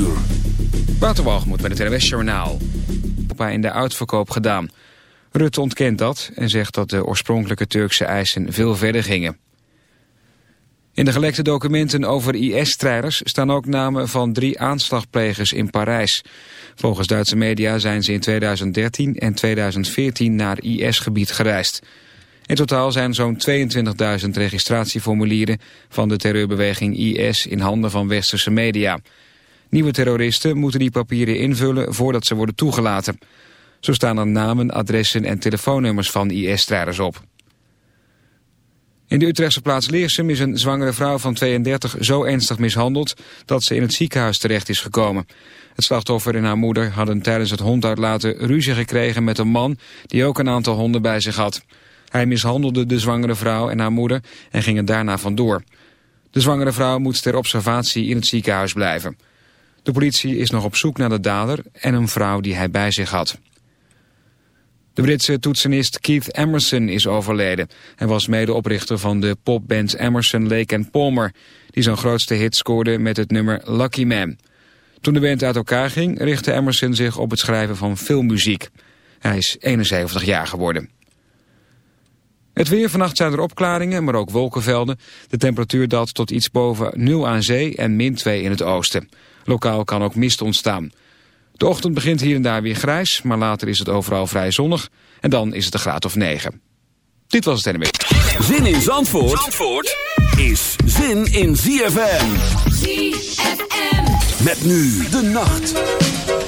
uur. Waterwalgemoed met het NWS Journaal. in de uitverkoop gedaan. Rutte ontkent dat en zegt dat de oorspronkelijke Turkse eisen veel verder gingen. In de gelekte documenten over IS-strijders staan ook namen van drie aanslagplegers in Parijs. Volgens Duitse media zijn ze in 2013 en 2014 naar IS-gebied gereisd. In totaal zijn zo'n 22.000 registratieformulieren van de terreurbeweging IS in handen van westerse media. Nieuwe terroristen moeten die papieren invullen voordat ze worden toegelaten. Zo staan er namen, adressen en telefoonnummers van IS-strijders op. In de Utrechtse plaats Leersum is een zwangere vrouw van 32 zo ernstig mishandeld dat ze in het ziekenhuis terecht is gekomen. Het slachtoffer en haar moeder hadden tijdens het honduitlaten ruzie gekregen met een man die ook een aantal honden bij zich had. Hij mishandelde de zwangere vrouw en haar moeder en ging er daarna vandoor. De zwangere vrouw moet ter observatie in het ziekenhuis blijven. De politie is nog op zoek naar de dader en een vrouw die hij bij zich had. De Britse toetsenist Keith Emerson is overleden. Hij was medeoprichter van de popband Emerson, Lake Palmer... die zijn grootste hit scoorde met het nummer Lucky Man. Toen de band uit elkaar ging, richtte Emerson zich op het schrijven van filmmuziek. Hij is 71 jaar geworden. Het weer, vannacht zijn er opklaringen, maar ook wolkenvelden. De temperatuur daalt tot iets boven 0 aan zee en min 2 in het oosten. Lokaal kan ook mist ontstaan. De ochtend begint hier en daar weer grijs, maar later is het overal vrij zonnig. En dan is het een graad of 9. Dit was het NMW. Zin in Zandvoort, Zandvoort is zin in ZFM. ZFM. Met nu de nacht.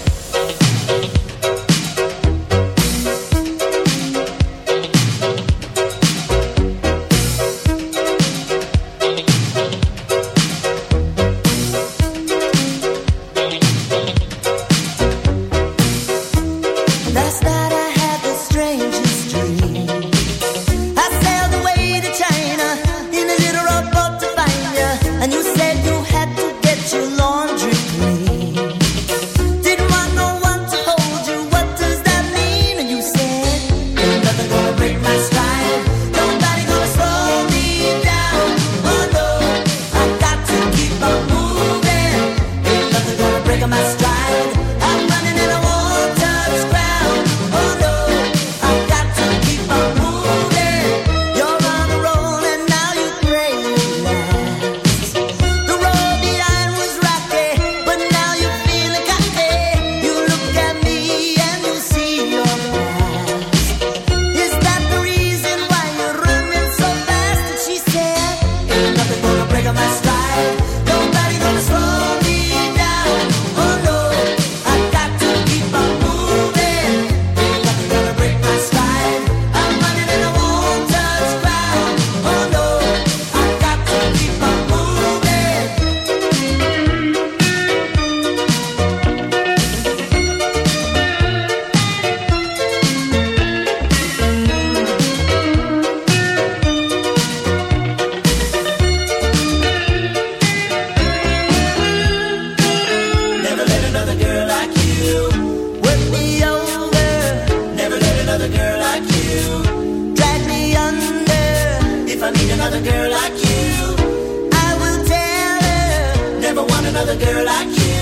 Never want another, girl, I can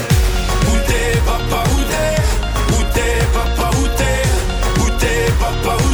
pa, pa,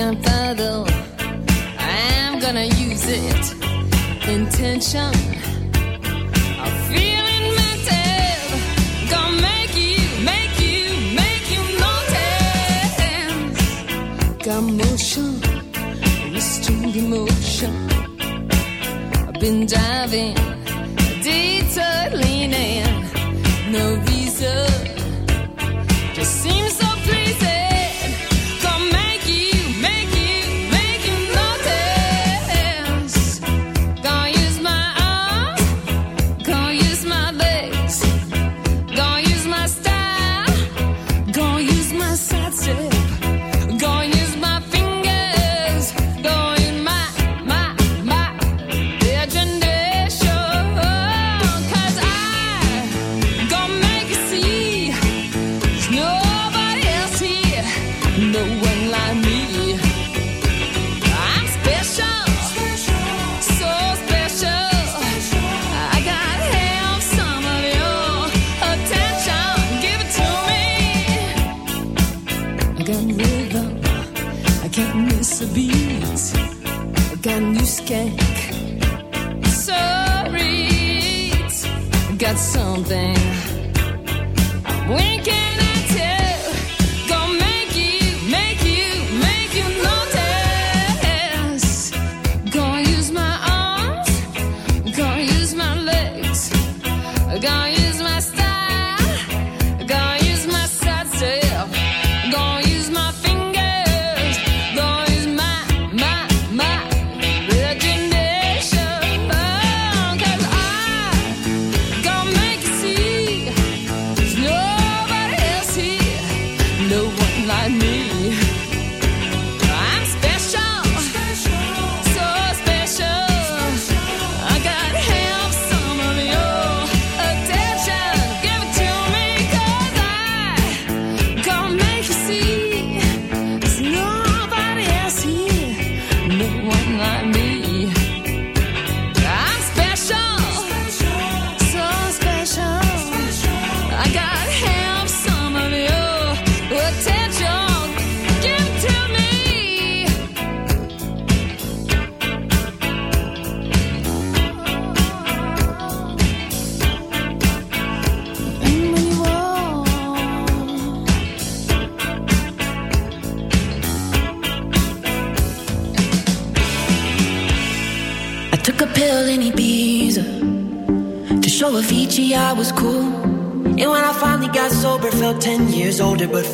second paddle. I am gonna use it. Intention. I'm feeling mental. Gonna make you, make you, make you. Got motion, restrained emotion. I've been diving, detailing, no.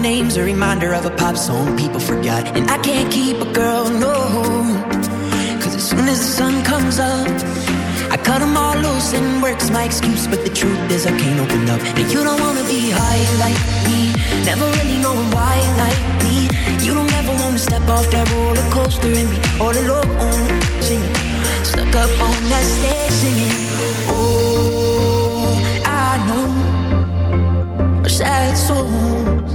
Name's a reminder of a pop song people forgot. And I can't keep a girl, no. Cause as soon as the sun comes up, I cut them all loose and work's my excuse. But the truth is, I can't open up. And you don't wanna be high like me, never really knowing why like me. You don't ever wanna step off that roller coaster and be all alone singing. Stuck up on that stage singing. Oh, I know sad souls,